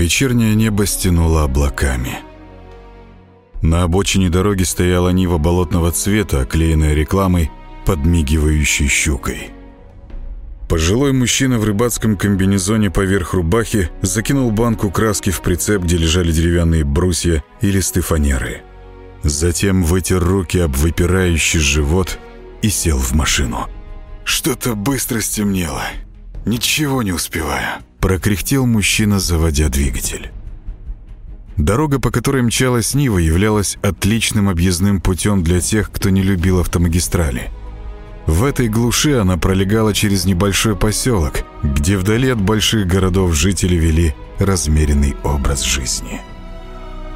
Вечернее небо стянуло облаками. На обочине дороги стояла нива болотного цвета, оклеенная рекламой, подмигивающей щукой. Пожилой мужчина в рыбацком комбинезоне поверх рубахи закинул банку краски в прицеп, где лежали деревянные брусья и листы фанеры. Затем вытер руки об выпирающий живот и сел в машину. «Что-то быстро стемнело. Ничего не успеваю», — прокряхтел мужчина, заводя двигатель. Дорога, по которой мчалась Нива, являлась отличным объездным путем для тех, кто не любил автомагистрали. В этой глуши она пролегала через небольшой поселок, где вдали от больших городов жители вели размеренный образ жизни.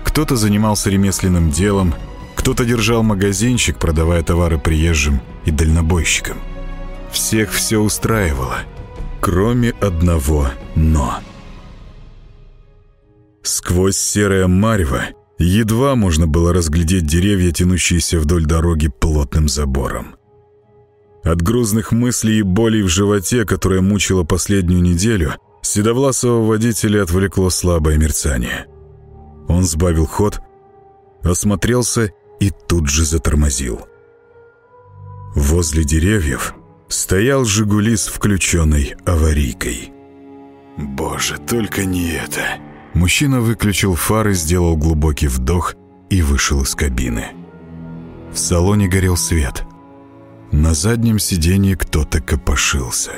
Кто-то занимался ремесленным делом, кто-то держал магазинчик, продавая товары приезжим и дальнобойщикам. Всех все устраивало, кроме одного «но». Сквозь серое марево едва можно было разглядеть деревья, тянущиеся вдоль дороги плотным забором. От грузных мыслей и болей в животе, которая мучила последнюю неделю, седовласого водителя отвлекло слабое мерцание. Он сбавил ход, осмотрелся и тут же затормозил. Возле деревьев стоял «Жигули» с включенной аварийкой. «Боже, только не это!» Мужчина выключил фары, сделал глубокий вдох и вышел из кабины. В салоне горел свет. На заднем сиденье кто-то копошился.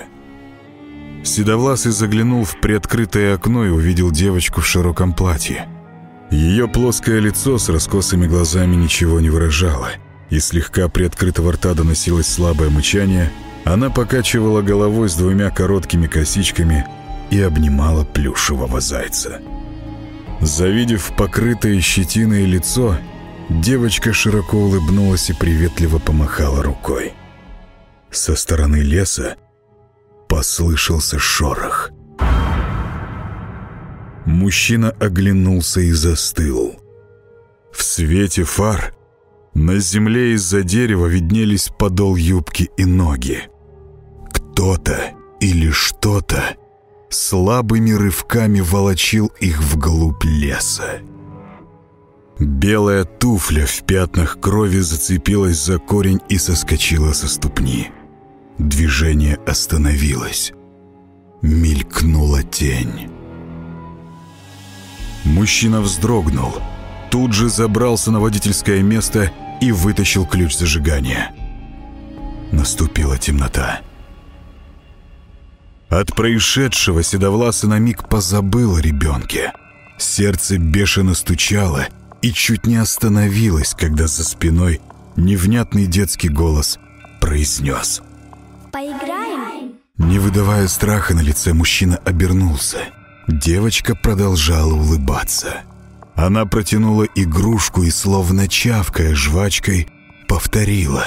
Седовласый заглянул в приоткрытое окно и увидел девочку в широком платье. Ее плоское лицо с раскосыми глазами ничего не выражало, и слегка приоткрытого рта доносилось слабое мычание, она покачивала головой с двумя короткими косичками и обнимала плюшевого зайца. Завидев покрытое щетиной лицо, девочка широко улыбнулась и приветливо помахала рукой. Со стороны леса послышался шорох. Мужчина оглянулся и застыл. В свете фар на земле из-за дерева виднелись подол юбки и ноги. Кто-то или что-то слабыми рывками волочил их вглубь леса. Белая туфля в пятнах крови зацепилась за корень и соскочила со ступни. Движение остановилось. Мелькнула тень. Мужчина вздрогнул, тут же забрался на водительское место и вытащил ключ зажигания. Наступила темнота. От происшедшего Седовласа на миг позабыл о ребенке. Сердце бешено стучало и чуть не остановилось, когда за спиной невнятный детский голос произнес «Поиграем?» Не выдавая страха на лице, мужчина обернулся. Девочка продолжала улыбаться. Она протянула игрушку и, словно чавкая жвачкой, повторила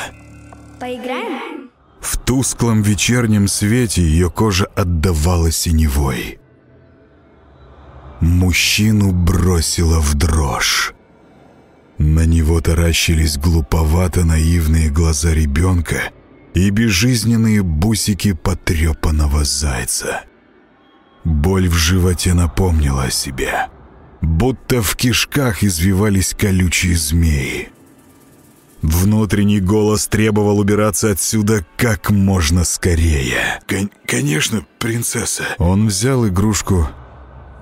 «Поиграем?» В тусклом вечернем свете ее кожа отдавала синевой. Мужчину бросило в дрожь. На него таращились глуповато наивные глаза ребенка и безжизненные бусики потрепанного зайца. Боль в животе напомнила о себе. Будто в кишках извивались колючие змеи. Внутренний голос требовал убираться отсюда как можно скорее. Кон «Конечно, принцесса». Он взял игрушку,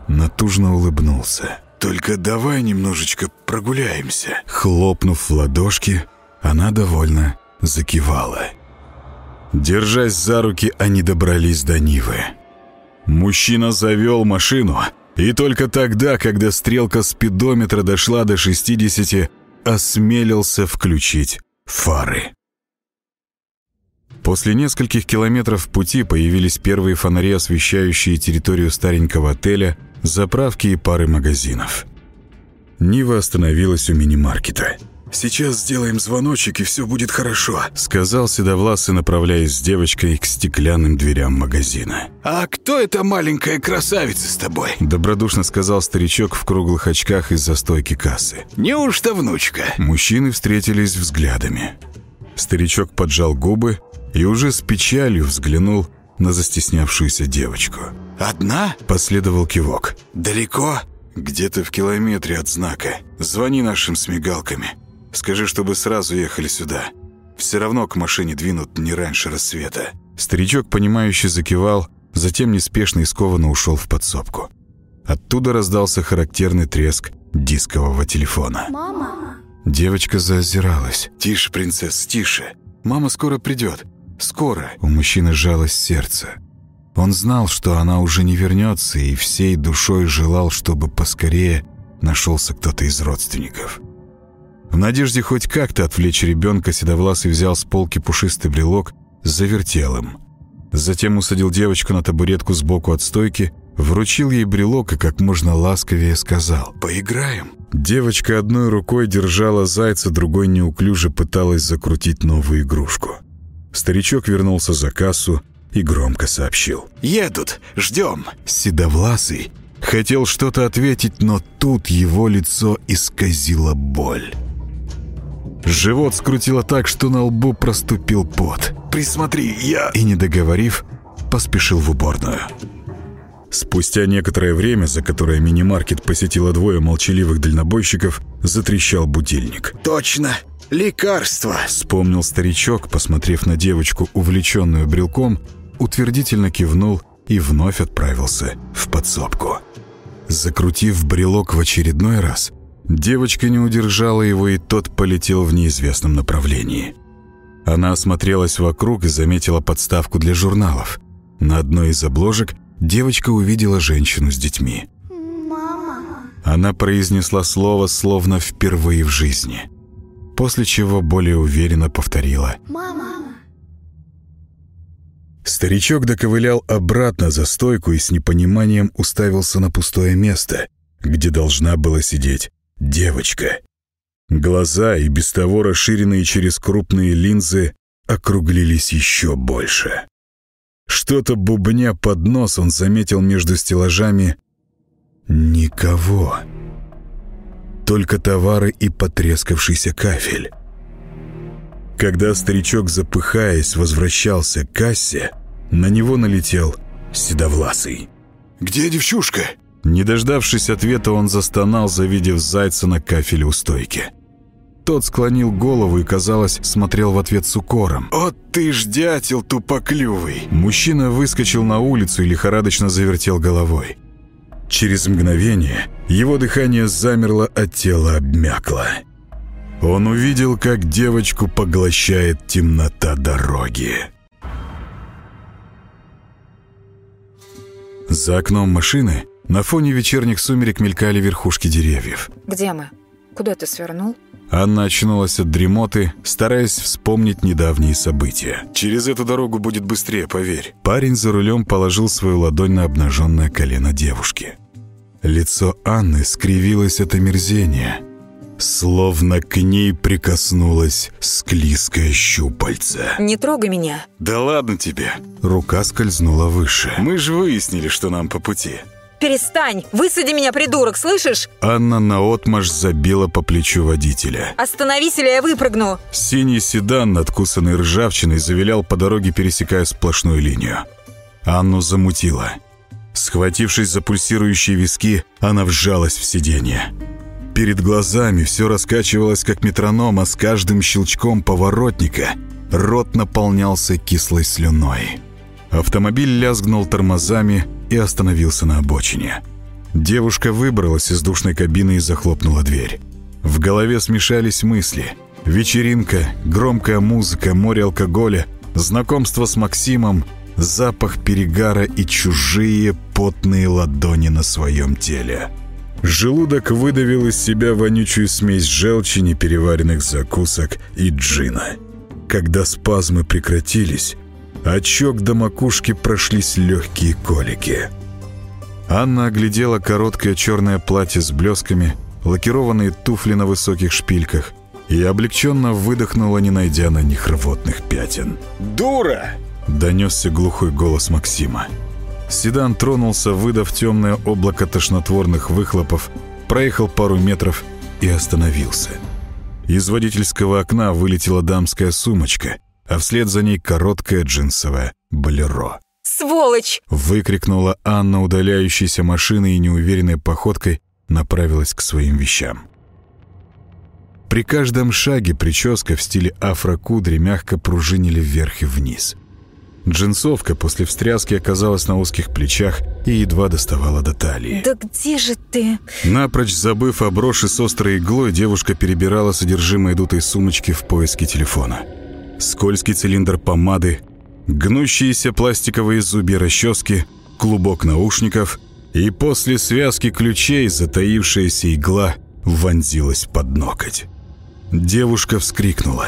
натужно улыбнулся. «Только давай немножечко прогуляемся». Хлопнув в ладошки, она довольно закивала. Держась за руки, они добрались до Нивы. Мужчина завел машину, и только тогда, когда стрелка спидометра дошла до 60, осмелился включить фары. После нескольких километров пути появились первые фонари, освещающие территорию старенького отеля, заправки и пары магазинов. Нива остановилась у мини-маркета. «Сейчас сделаем звоночек, и все будет хорошо», — сказал Седовласый, направляясь с девочкой к стеклянным дверям магазина. «А кто эта маленькая красавица с тобой?» — добродушно сказал старичок в круглых очках из-за стойки кассы. «Неужто внучка?» Мужчины встретились взглядами. Старичок поджал губы и уже с печалью взглянул на застеснявшуюся девочку. Одна? Последовал кивок. Далеко? Где-то в километре от знака. Звони нашим с мигалками. Скажи, чтобы сразу ехали сюда. Все равно к машине двинут не раньше рассвета. Старичок, понимающе закивал, затем неспешно и скованно ушел в подсобку. Оттуда раздался характерный треск дискового телефона. Мама. Девочка заозиралась. «Тише, принцесса, тише. Мама скоро придет. Скоро». У мужчины сжалось сердце. Он знал, что она уже не вернется, и всей душой желал, чтобы поскорее нашелся кто-то из родственников. В надежде хоть как-то отвлечь ребенка, Седовласый взял с полки пушистый брелок, завертел им. Затем усадил девочку на табуретку сбоку от стойки, вручил ей брелок и как можно ласковее сказал «Поиграем». Девочка одной рукой держала зайца, другой неуклюже пыталась закрутить новую игрушку. Старичок вернулся за кассу и громко сообщил. «Едут, ждем». Седовласый хотел что-то ответить, но тут его лицо исказило боль. Живот скрутило так, что на лбу проступил пот. «Присмотри, я...» И, не договорив, поспешил в уборную. Спустя некоторое время, за которое мини-маркет посетило двое молчаливых дальнобойщиков, затрещал будильник. «Точно! Лекарство!» Вспомнил старичок, посмотрев на девочку, увлеченную брелком, утвердительно кивнул и вновь отправился в подсобку. Закрутив брелок в очередной раз, девочка не удержала его, и тот полетел в неизвестном направлении. Она осмотрелась вокруг и заметила подставку для журналов. На одной из обложек девочка увидела женщину с детьми. Мама. Она произнесла слово словно впервые в жизни, после чего более уверенно повторила Мама. Старичок доковылял обратно за стойку и с непониманием уставился на пустое место, где должна была сидеть девочка. Глаза, и без того расширенные через крупные линзы, округлились еще больше. Что-то бубня под нос он заметил между стеллажами. Никого. Только товары и потрескавшийся кафель. Когда старичок, запыхаясь, возвращался к кассе, на него налетел седовласый. «Где девчушка?» Не дождавшись ответа, он застонал, завидев зайца на кафеле у стойки. Тот склонил голову и, казалось, смотрел в ответ с укором. «О ты ж дятел тупоклювый!» Мужчина выскочил на улицу и лихорадочно завертел головой. Через мгновение его дыхание замерло, а тело обмякло. Он увидел, как девочку поглощает темнота дороги. За окном машины на фоне вечерних сумерек мелькали верхушки деревьев. Где мы? Куда ты свернул? Анна очнулась от дремоты, стараясь вспомнить недавние события. «Через эту дорогу будет быстрее, поверь». Парень за рулем положил свою ладонь на обнаженное колено девушки. Лицо Анны скривилось от омерзения. Словно к ней прикоснулось склизкое щупальце. Не трогай меня. «Да ладно тебе!» Рука скользнула выше. «Мы же выяснили, что нам по пути». Перестань! Высади меня, придурок, слышишь? Анна наотмашь забила по плечу водителя. Остановись, или я выпрыгну. Синий седан, надкусанный ржавчиной, завилял по дороге, пересекая сплошную линию. Анну замутило. Схватившись за пульсирующие виски, она вжалась в сиденье. Перед глазами все раскачивалось, как метроном, а с каждым щелчком поворотника рот наполнялся кислой слюной. Автомобиль лязгнул тормозами и остановился на обочине. Девушка выбралась из душной кабины и захлопнула дверь. В голове смешались мысли. Вечеринка, громкая музыка, море алкоголя, знакомство с Максимом, запах перегара и чужие потные ладони на своем теле. Желудок выдавил из себя вонючую смесь желчи, непереваренных закусок и джина. Когда спазмы прекратились, от щек до макушки прошлись легкие колики. Анна оглядела короткое черное платье с блесками, лакированные туфли на высоких шпильках и облегченно выдохнула, не найдя на них рвотных пятен. «Дура!» — донесся глухой голос Максима. Седан тронулся, выдав темное облако тошнотворных выхлопов, проехал пару метров и остановился. Из водительского окна вылетела дамская сумочка, а вслед за ней короткое джинсовое болеро. сволочь! Выкрикнула Анна удаляющейся машины и неуверенной походкой направилась к своим вещам. При каждом шаге прическа в стиле афро-кудри мягко пружинили вверх и вниз. Джинсовка после встряски оказалась на узких плечах и едва доставала до талии. Да где же ты? Напрочь забыв о броши с острой иглой, девушка перебирала содержимое дутой сумочки в поиске телефона. Скользкий цилиндр помады, гнущиеся пластиковые зубья расчески, клубок наушников и после связки ключей затаившаяся игла вонзилась под ноготь. Девушка вскрикнула.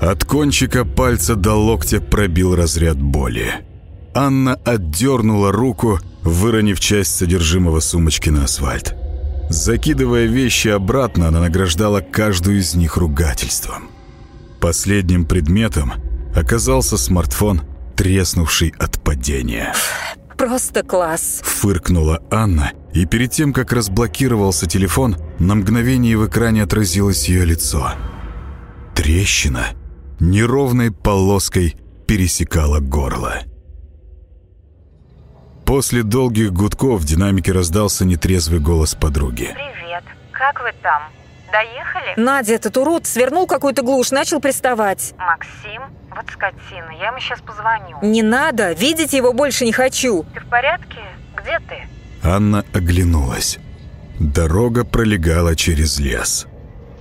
От кончика пальца до локтя пробил разряд боли. Анна отдернула руку, выронив часть содержимого сумочки на асфальт. Закидывая вещи обратно, она награждала каждую из них ругательством. Последним предметом оказался смартфон, треснувший от падения. Просто класс. Фыркнула Анна, и перед тем, как разблокировался телефон, на мгновение в экране отразилось ее лицо. Трещина неровной полоской пересекала горло. После долгих гудков в динамике раздался нетрезвый голос подруги. Привет. Как вы там? Доехали? Надя, этот урод, свернул какую-то глушь, начал приставать. Максим? Вот скотина. Я ему сейчас позвоню. Не надо, видеть его больше не хочу. Ты в порядке? Где ты? Анна оглянулась. Дорога пролегала через лес.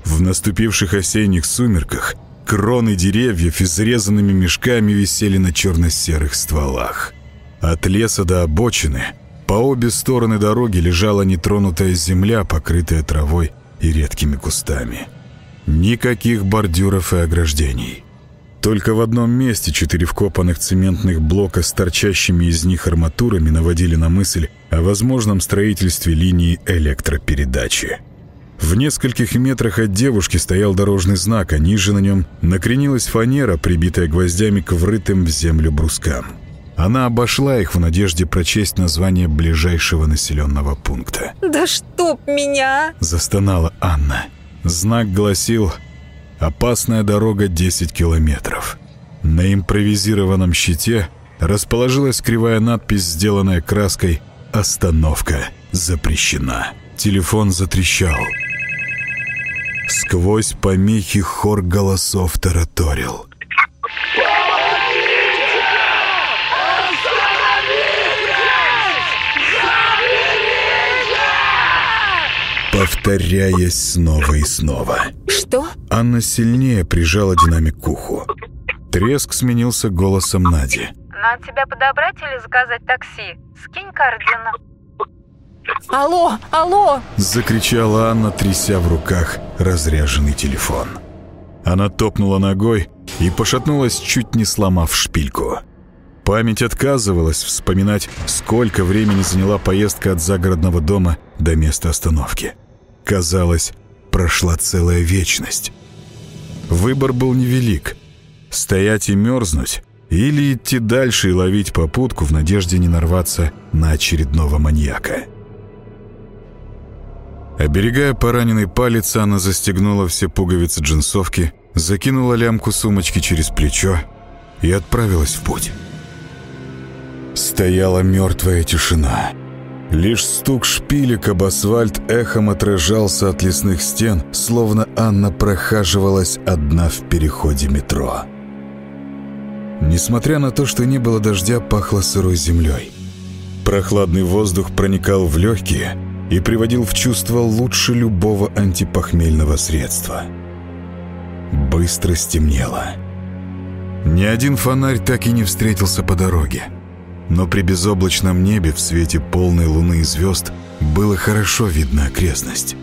В наступивших осенних сумерках кроны деревьев изрезанными мешками висели на черно-серых стволах. От леса до обочины по обе стороны дороги лежала нетронутая земля, покрытая травой и редкими кустами. Никаких бордюров и ограждений. Только в одном месте четыре вкопанных цементных блока с торчащими из них арматурами наводили на мысль о возможном строительстве линии электропередачи. В нескольких метрах от девушки стоял дорожный знак, а ниже на нем накренилась фанера, прибитая гвоздями к врытым в землю брускам. Она обошла их в надежде прочесть название ближайшего населенного пункта. Да чтоб меня! Застонала Анна. Знак гласил «Опасная дорога 10 километров». На импровизированном щите расположилась кривая надпись, сделанная краской «Остановка запрещена». Телефон затрещал. Сквозь помехи хор голосов тараторил. Повторяясь снова и снова. Что? Анна сильнее прижала динамик к уху. Треск сменился голосом Нади. На тебя подобрать или заказать такси? Скинь координаты. Алло, алло! Закричала Анна, тряся в руках разряженный телефон. Она топнула ногой и пошатнулась, чуть не сломав шпильку. Память отказывалась вспоминать, сколько времени заняла поездка от загородного дома до места остановки. Казалось, прошла целая вечность. Выбор был невелик. Стоять и мерзнуть или идти дальше и ловить попутку в надежде не нарваться на очередного маньяка. Оберегая пораненный палец, Анна застегнула все пуговицы джинсовки, закинула лямку сумочки через плечо и отправилась в путь. Стояла мертвая тишина. Лишь стук шпилек об асфальт эхом отражался от лесных стен, словно Анна прохаживалась одна в переходе метро. Несмотря на то, что не было дождя, пахло сырой землей. Прохладный воздух проникал в легкие и приводил в чувство лучше любого антипохмельного средства. Быстро стемнело. Ни один фонарь так и не встретился по дороге. Но при безоблачном небе в свете полной луны и звезд было хорошо видно окрестность.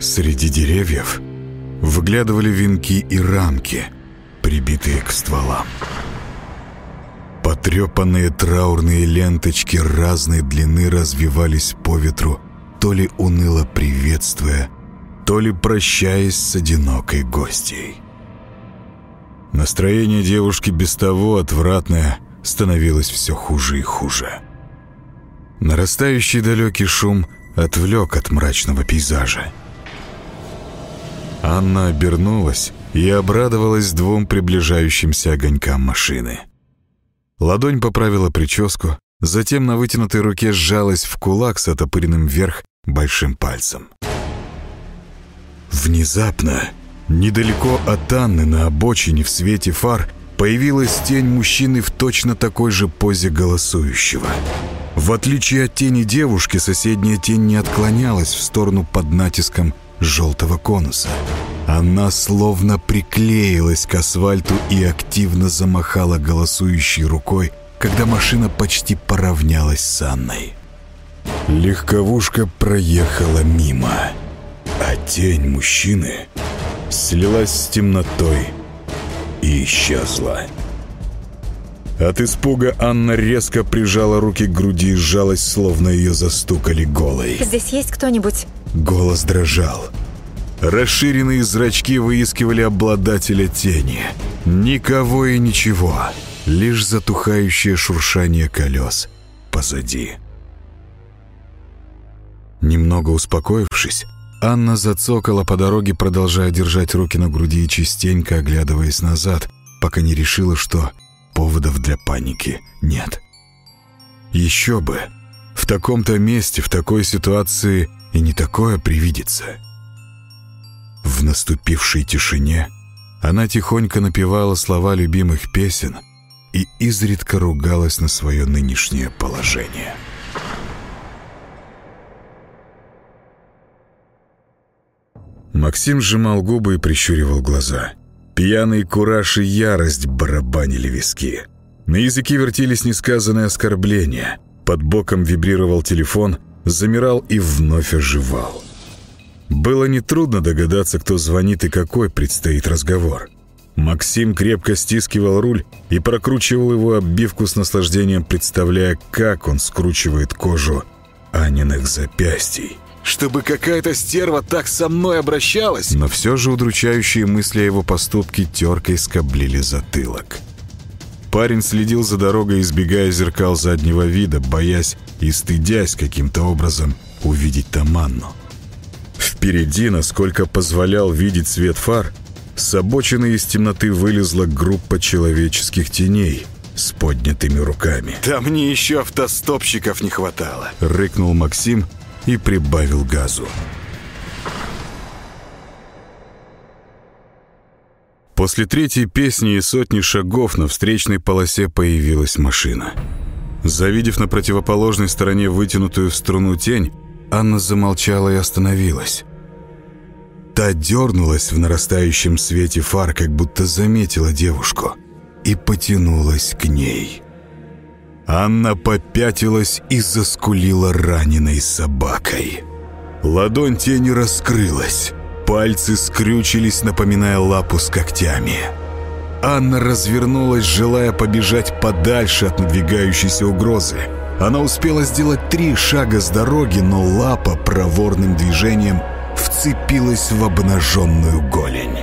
Среди деревьев выглядывали венки и рамки, прибитые к стволам. Потрепанные траурные ленточки разной длины развивались по ветру, то ли уныло приветствуя, то ли прощаясь с одинокой гостьей. Настроение девушки без того отвратное становилось все хуже и хуже. Нарастающий далекий шум отвлек от мрачного пейзажа. Анна обернулась и обрадовалась двум приближающимся огонькам машины. Ладонь поправила прическу, затем на вытянутой руке сжалась в кулак с отопыренным вверх большим пальцем. Внезапно, недалеко от Анны на обочине в свете фар, появилась тень мужчины в точно такой же позе голосующего. В отличие от тени девушки, соседняя тень не отклонялась в сторону под натиском желтого конуса. Она словно приклеилась к асфальту и активно замахала голосующей рукой, когда машина почти поравнялась с Анной. Легковушка проехала мимо, а тень мужчины слилась с темнотой и исчезла. От испуга Анна резко прижала руки к груди и сжалась, словно ее застукали голой. Здесь есть кто-нибудь? Голос дрожал. Расширенные зрачки выискивали обладателя тени. Никого и ничего. Лишь затухающее шуршание колес позади. Немного успокоившись, Анна зацокала по дороге, продолжая держать руки на груди и частенько оглядываясь назад, пока не решила, что поводов для паники нет. Еще бы! В таком-то месте, в такой ситуации и не такое привидится. В наступившей тишине она тихонько напевала слова любимых песен и изредка ругалась на свое нынешнее положение. Максим сжимал губы и прищуривал глаза. Пьяный кураж и ярость барабанили виски. На языке вертелись несказанные оскорбления. Под боком вибрировал телефон, замирал и вновь оживал. Было нетрудно догадаться, кто звонит и какой предстоит разговор. Максим крепко стискивал руль и прокручивал его оббивку с наслаждением, представляя, как он скручивает кожу Аниных запястий чтобы какая-то стерва так со мной обращалась. Но все же удручающие мысли о его поступке теркой скоблили затылок. Парень следил за дорогой, избегая зеркал заднего вида, боясь и стыдясь каким-то образом увидеть Таманну. Впереди, насколько позволял видеть свет фар, с обочины из темноты вылезла группа человеческих теней с поднятыми руками. «Да мне еще автостопщиков не хватало!» — рыкнул Максим, и прибавил газу. После третьей песни и сотни шагов на встречной полосе появилась машина. Завидев на противоположной стороне вытянутую в струну тень, Анна замолчала и остановилась. Та дернулась в нарастающем свете фар, как будто заметила девушку, и потянулась к ней. Анна попятилась и заскулила раненой собакой. Ладонь тени раскрылась. Пальцы скрючились, напоминая лапу с когтями. Анна развернулась, желая побежать подальше от надвигающейся угрозы. Она успела сделать три шага с дороги, но лапа проворным движением вцепилась в обнаженную голень.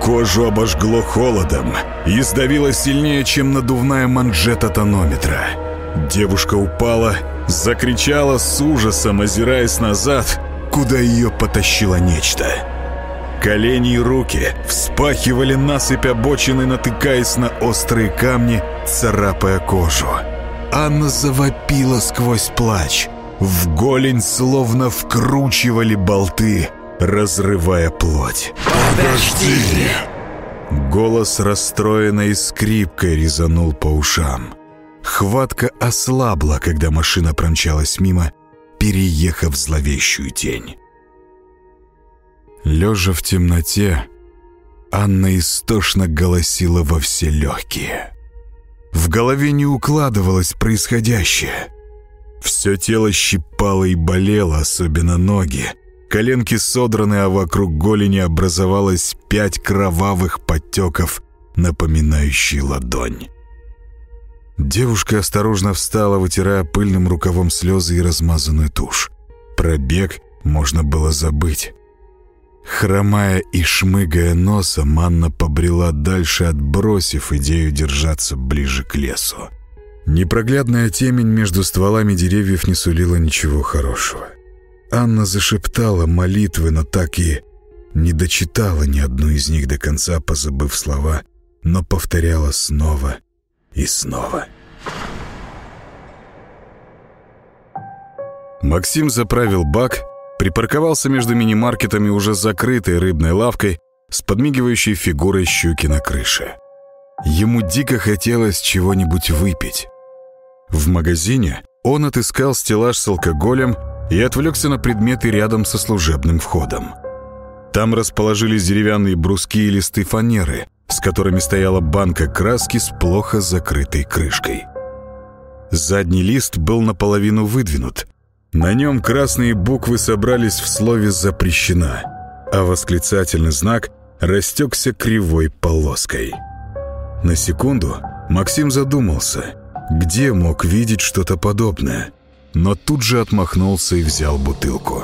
Кожу обожгло холодом и сдавило сильнее, чем надувная манжета тонометра. Девушка упала, закричала с ужасом, озираясь назад, куда ее потащило нечто. Колени и руки вспахивали насыпь обочины, натыкаясь на острые камни, царапая кожу. Анна завопила сквозь плач. В голень словно вкручивали болты, разрывая плоть. «Подожди!» Голос расстроенной скрипкой резанул по ушам. Хватка ослабла, когда машина промчалась мимо, переехав зловещую тень. Лежа в темноте, Анна истошно голосила во все легкие. В голове не укладывалось происходящее. Все тело щипало и болело, особенно ноги. Коленки содраны, а вокруг голени образовалось пять кровавых подтеков, напоминающие ладонь. Девушка осторожно встала, вытирая пыльным рукавом слезы и размазанную тушь. Пробег можно было забыть. Хромая и шмыгая носом, Анна побрела дальше, отбросив идею держаться ближе к лесу. Непроглядная темень между стволами деревьев не сулила ничего хорошего. Анна зашептала молитвы, но так и не дочитала ни одну из них до конца, позабыв слова, но повторяла снова и снова. Максим заправил бак, припарковался между мини-маркетами уже закрытой рыбной лавкой с подмигивающей фигурой щуки на крыше. Ему дико хотелось чего-нибудь выпить. В магазине он отыскал стеллаж с алкоголем и отвлекся на предметы рядом со служебным входом. Там расположились деревянные бруски и листы фанеры, с которыми стояла банка краски с плохо закрытой крышкой. Задний лист был наполовину выдвинут. На нем красные буквы собрались в слове «запрещена», а восклицательный знак растекся кривой полоской. На секунду Максим задумался, где мог видеть что-то подобное, но тут же отмахнулся и взял бутылку.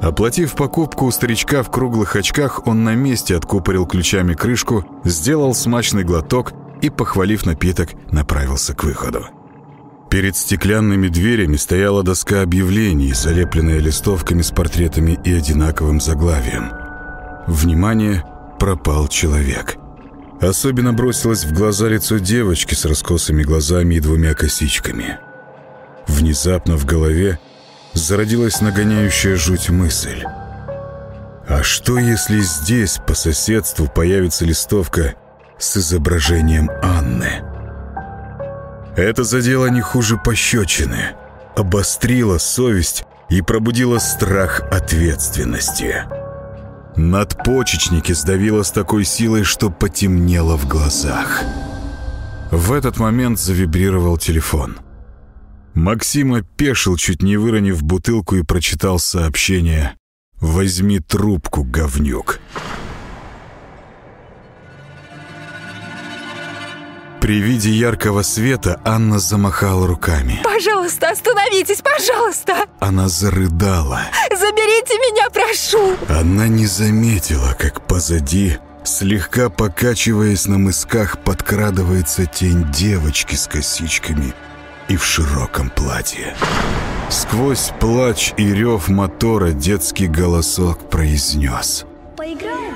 Оплатив покупку у старичка в круглых очках, он на месте откупорил ключами крышку, сделал смачный глоток и, похвалив напиток, направился к выходу. Перед стеклянными дверями стояла доска объявлений, залепленная листовками с портретами и одинаковым заглавием. Внимание, пропал человек. Особенно бросилось в глаза лицо девочки с раскосыми глазами и двумя косичками. Внезапно в голове зародилась нагоняющая жуть мысль. А что, если здесь, по соседству, появится листовка с изображением Анны? Это задело не хуже пощечины, обострило совесть и пробудило страх ответственности. Надпочечники сдавило с такой силой, что потемнело в глазах. В этот момент завибрировал телефон. Максим опешил, чуть не выронив бутылку и прочитал сообщение «Возьми трубку, говнюк». При виде яркого света Анна замахала руками. Пожалуйста, остановитесь, пожалуйста! Она зарыдала. Заберите меня, прошу! Она не заметила, как позади, слегка покачиваясь на мысках, подкрадывается тень девочки с косичками и в широком платье. Сквозь плач и рев мотора детский голосок произнес. Поиграем?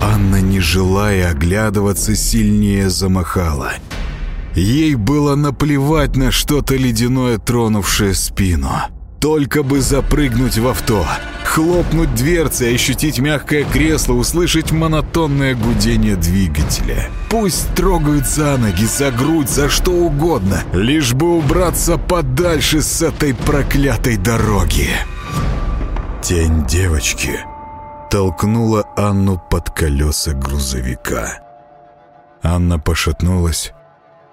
Анна, не желая оглядываться, сильнее замахала. Ей было наплевать на что-то ледяное, тронувшее спину. Только бы запрыгнуть в авто, хлопнуть дверцы, ощутить мягкое кресло, услышать монотонное гудение двигателя. Пусть трогают за ноги, за грудь, за что угодно, лишь бы убраться подальше с этой проклятой дороги. Тень девочки толкнула Анну под колеса грузовика. Анна пошатнулась,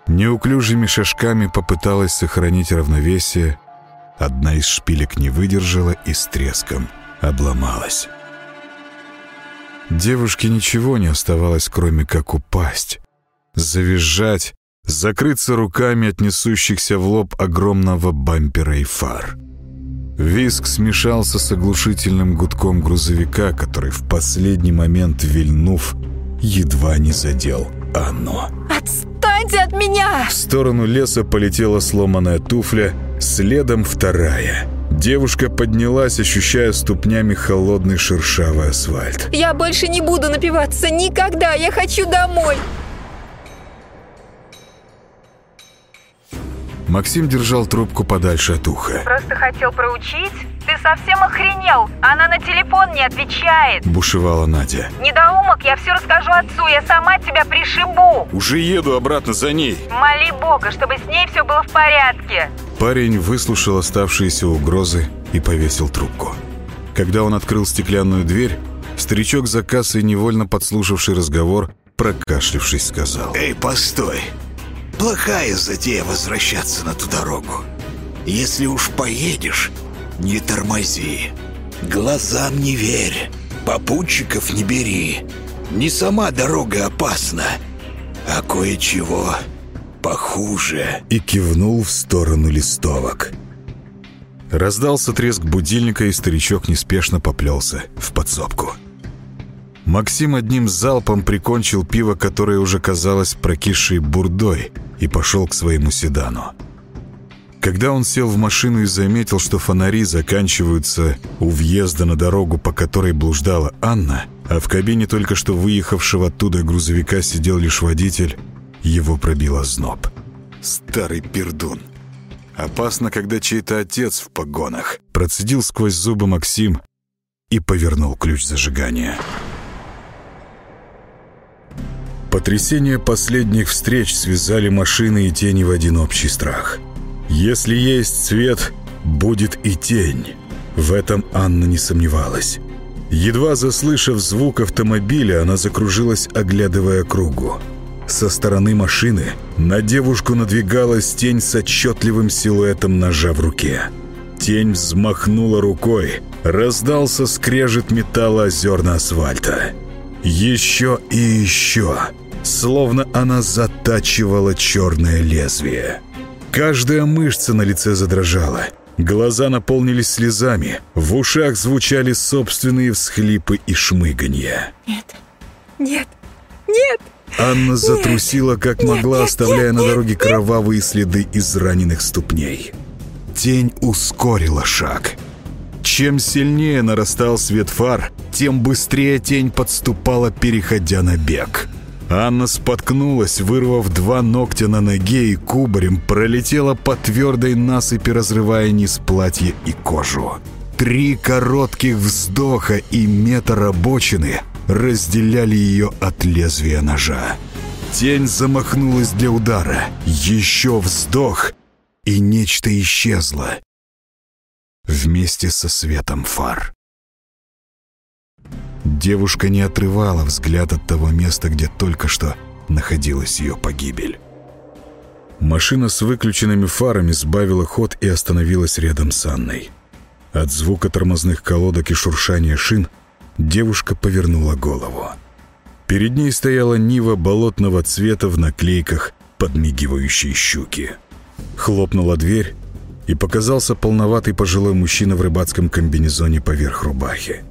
неуклюжими шажками попыталась сохранить равновесие, одна из шпилек не выдержала и с треском обломалась. Девушке ничего не оставалось, кроме как упасть, завизжать, закрыться руками от несущихся в лоб огромного бампера и фар. Виск смешался с оглушительным гудком грузовика, который в последний момент, вильнув, едва не задел Анну. Отстаньте от меня! В сторону леса полетела сломанная туфля, следом вторая. Девушка поднялась, ощущая ступнями холодный шершавый асфальт. Я больше не буду напиваться никогда! Я хочу домой! Максим держал трубку подальше от уха. Просто хотел проучить? Ты совсем охренел? Она на телефон не отвечает. Бушевала Надя. Недоумок, я все расскажу отцу, я сама тебя пришибу. «Уже еду обратно за ней!» Моли Бога, чтобы с ней все было в порядке. Парень выслушал оставшиеся угрозы и повесил трубку. Когда он открыл стеклянную дверь, старичок за кассой, невольно подслушавший разговор, прокашлявшись, сказал. Эй, постой. Плохая затея возвращаться на ту дорогу. Если уж поедешь, не тормози. Глазам не верь. Попутчиков не бери. Не сама дорога опасна, а кое-чего похуже. и кивнул в сторону листовок. Раздался треск будильника, и старичок неспешно поплелся в подсобку. Максим одним залпом прикончил пиво, которое уже казалось прокисшей бурдой, и пошел к своему седану. Когда он сел в машину и заметил, что фонари заканчиваются у въезда на дорогу, по которой блуждала Анна, а в кабине только что выехавшего оттуда грузовика сидел лишь водитель, его пробило зноб. Старый пердун. Опасно, когда чей-то отец в погонах. Процедил сквозь зубы Максим и повернул ключ зажигания. Потрясения последних встреч связали машины и тени в один общий страх. Если есть свет, будет и тень. В этом Анна не сомневалась. Едва заслышав звук автомобиля, она закружилась, оглядывая кругу. Со стороны машины на девушку надвигалась тень с отчетливым силуэтом ножа в руке. Тень взмахнула рукой, раздался скрежет металла о зерна асфальта. Еще и еще, словно она затачивала черное лезвие. Каждая мышца на лице задрожала, глаза наполнились слезами, в ушах звучали собственные всхлипы и шмыганье. Нет, нет, нет! Анна затрусила как могла, оставляя на дороге кровавые следы израненных ступней. Тень ускорила шаг. Чем сильнее нарастал свет фар, тем быстрее тень подступала, переходя на бег. Анна споткнулась, вырвав два ногтя на ноге и кубарем пролетела по твердой насыпи, разрывая низ платья и кожу. Три коротких вздоха и метр обочины разделяли ее от лезвия ножа. Тень замахнулась для удара. Еще вздох, и нечто исчезло. Вместе со светом фар. Девушка не отрывала взгляд от того места, где только что находилась ее погибель. Машина с выключенными фарами сбавила ход и остановилась рядом с Анной. От звука тормозных колодок и шуршания шин девушка повернула голову. Перед ней стояла Нива болотного цвета в наклейках подмигивающей щуки. Хлопнула дверь, и показался полноватый пожилой мужчина в рыбацком комбинезоне поверх рубахи.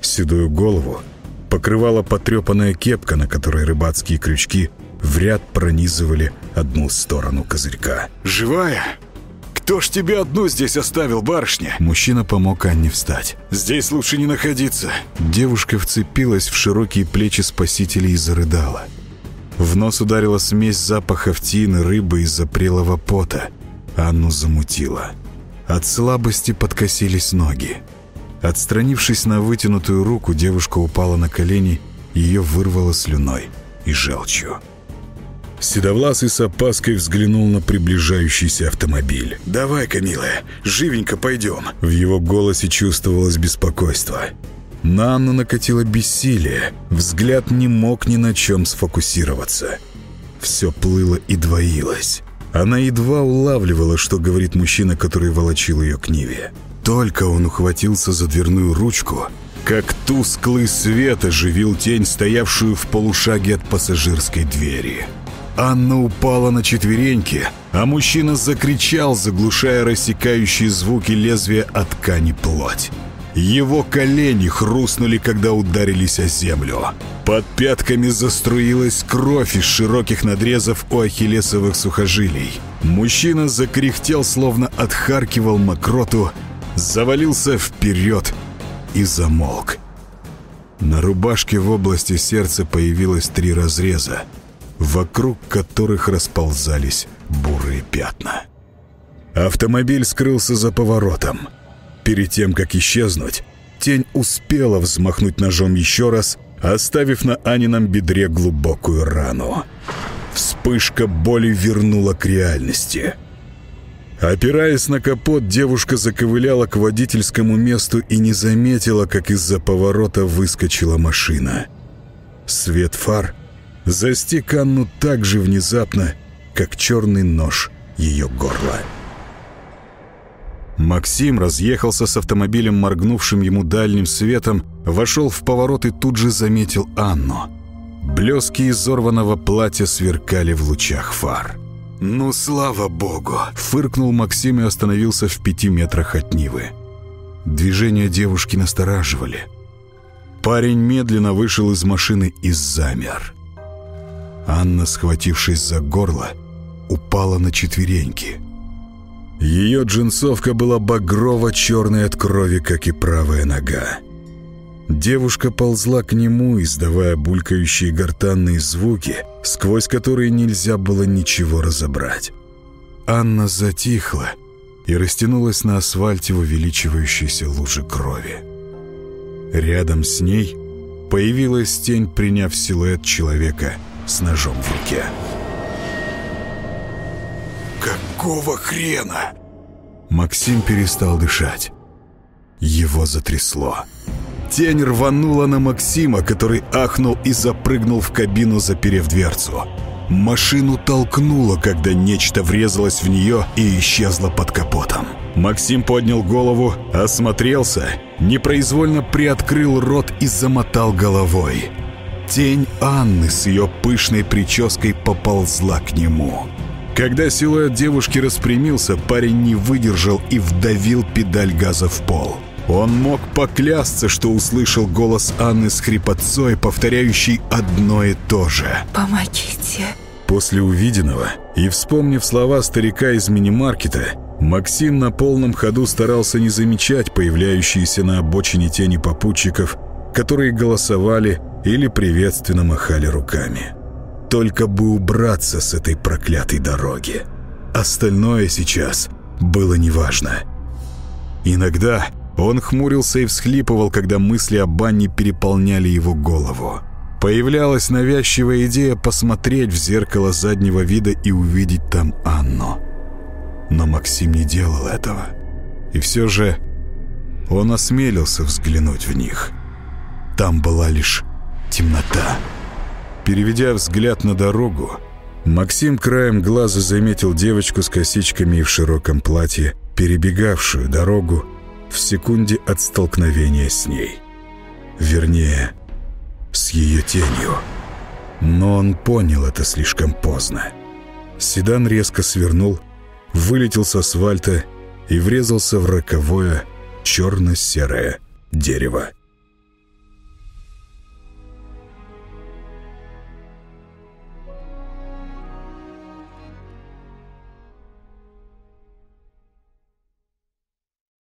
Седую голову покрывала потрепанная кепка, на которой рыбацкие крючки в ряд пронизывали одну сторону козырька. «Живая? Кто ж тебя одну здесь оставил, барышня?» Мужчина помог Анне встать. «Здесь лучше не находиться». Девушка вцепилась в широкие плечи спасителя и зарыдала. В нос ударила смесь запахов тины, рыбы и запрелого пота. Анну замутило. От слабости подкосились ноги. Отстранившись на вытянутую руку, девушка упала на колени, ее вырвало слюной и желчью. Седовласый с опаской взглянул на приближающийся автомобиль. «Давай-ка, милая, живенько пойдем». В его голосе чувствовалось беспокойство. На Анну накатило бессилие. Взгляд не мог ни на чем сфокусироваться. Все плыло и двоилось. Она едва улавливала, что говорит мужчина, который волочил ее к Ниве. Только он ухватился за дверную ручку, как тусклый свет оживил тень, стоявшую в полушаге от пассажирской двери. Анна упала на четвереньки, а мужчина закричал, заглушая рассекающие звуки лезвия от ткани плоть. Его колени хрустнули, когда ударились о землю. Под пятками заструилась кровь из широких надрезов у ахиллесовых сухожилий. Мужчина закряхтел, словно отхаркивал мокроту, завалился вперед и замолк. На рубашке в области сердца появилось три разреза, вокруг которых расползались бурые пятна. Автомобиль скрылся за поворотом. Перед тем, как исчезнуть, тень успела взмахнуть ножом еще раз, оставив на Анином бедре глубокую рану. Вспышка боли вернула к реальности. Опираясь на капот, девушка заковыляла к водительскому месту и не заметила, как из-за поворота выскочила машина. Свет фар застиг Анну так же внезапно, как черный нож ее горла. Максим разъехался с автомобилем, моргнувшим ему дальним светом, вошел в поворот и тут же заметил Анну. Блески изорванного платья сверкали в лучах фар. «Ну, слава богу!» — фыркнул Максим и остановился в пяти метрах от Нивы. Движения девушки настораживали. Парень медленно вышел из машины и замер. Анна, схватившись за горло, упала на четвереньки — ее джинсовка была багрово-черной от крови, как и правая нога. Девушка ползла к нему, издавая булькающие гортанные звуки, сквозь которые нельзя было ничего разобрать. Анна затихла и растянулась на асфальте в увеличивающейся луже крови. Рядом с ней появилась тень, приняв силуэт человека с ножом в руке. «Какого хрена?» Максим перестал дышать. Его затрясло. Тень рванула на Максима, который ахнул и запрыгнул в кабину, заперев дверцу. Машину толкнуло, когда нечто врезалось в нее и исчезло под капотом. Максим поднял голову, осмотрелся, непроизвольно приоткрыл рот и замотал головой. Тень Анны с ее пышной прической поползла к нему. Когда силуэт девушки распрямился, парень не выдержал и вдавил педаль газа в пол. Он мог поклясться, что услышал голос Анны с хрипотцой, повторяющий одно и то же. «Помогите!» После увиденного и вспомнив слова старика из мини-маркета, Максим на полном ходу старался не замечать появляющиеся на обочине тени попутчиков, которые голосовали или приветственно махали руками. Только бы убраться с этой проклятой дороги. Остальное сейчас было неважно. Иногда он хмурился и всхлипывал, когда мысли о бане переполняли его голову. Появлялась навязчивая идея посмотреть в зеркало заднего вида и увидеть там Анну. Но Максим не делал этого. И все же он осмелился взглянуть в них. Там была лишь темнота. Переведя взгляд на дорогу, Максим краем глаза заметил девочку с косичками и в широком платье, перебегавшую дорогу в секунде от столкновения с ней. Вернее, с ее тенью. Но он понял это слишком поздно. Седан резко свернул, вылетел с асфальта и врезался в роковое черно-серое дерево.